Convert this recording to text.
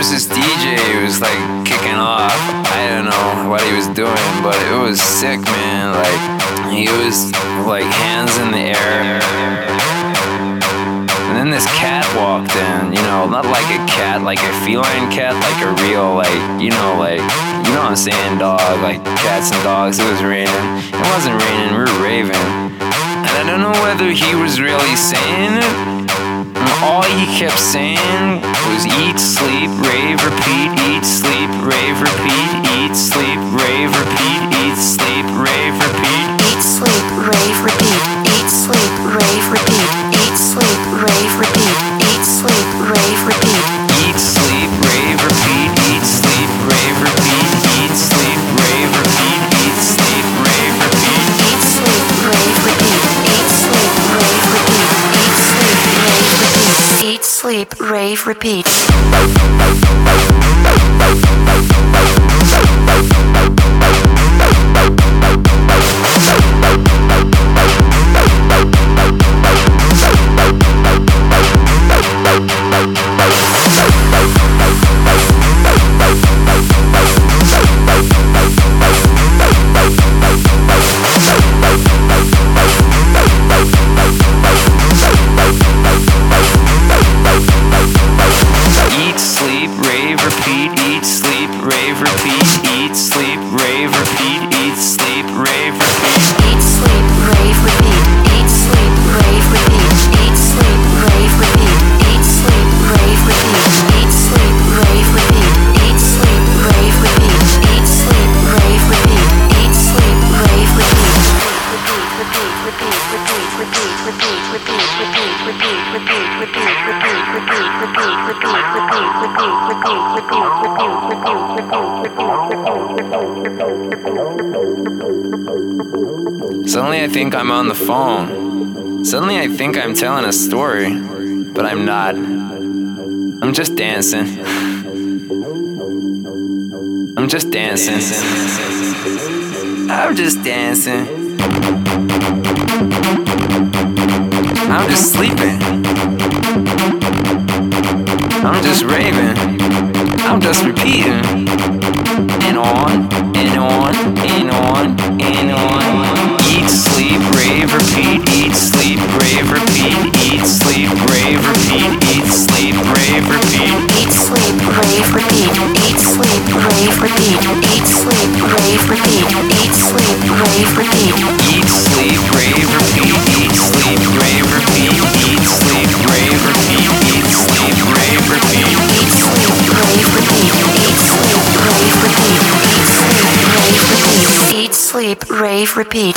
Was this DJ who was like kicking off. I don't know what he was doing, but it was sick, man. Like he was like hands in the air. And then this cat walked in, you know, not like a cat, like a feline cat, like a real, like, you know, like, you know what I'm saying, dog, like cats and dogs. It was raining. It wasn't raining, we were raving. And I don't know whether he was really saying it. All he kept saying was eat, sleep, rave, repeat, eat, sleep, rave, repeat, eat, sleep, rave, repeat, Deep Rave Repeat. Rave, repeat, eat, sleep, rave, repeat. Eat, sleep, rave, repeat. Eat, sleep, rave, repeat. Eat, sleep, rave, repeat. Eat, sleep, rave, repeat. Eat, sleep, rave, repeat. Eat, sleep, rave, repeat. Eat, sleep, rave, repeat. Eat, sleep, rave, repeat. Repeat, repeat, repeat, repeat, repeat, repeat, repeat, repeat, repeat, repeat, repeat, repeat, Suddenly I think I'm on the phone. Suddenly I think I'm telling a story, but I'm not. I'm just dancing. I'm just dancing. I'm just dancing. I'm just sleeping. I'm just raving. I'm just repeating. And on, and on, and on, and on. Eat, sleep, rave, repeat. Eat, sleep, rave, repeat. Eat, sleep, rave, repeat. Eat, sleep, rave, repeat. Eat, sleep, rave, repeat. Sleep, rave, repeat.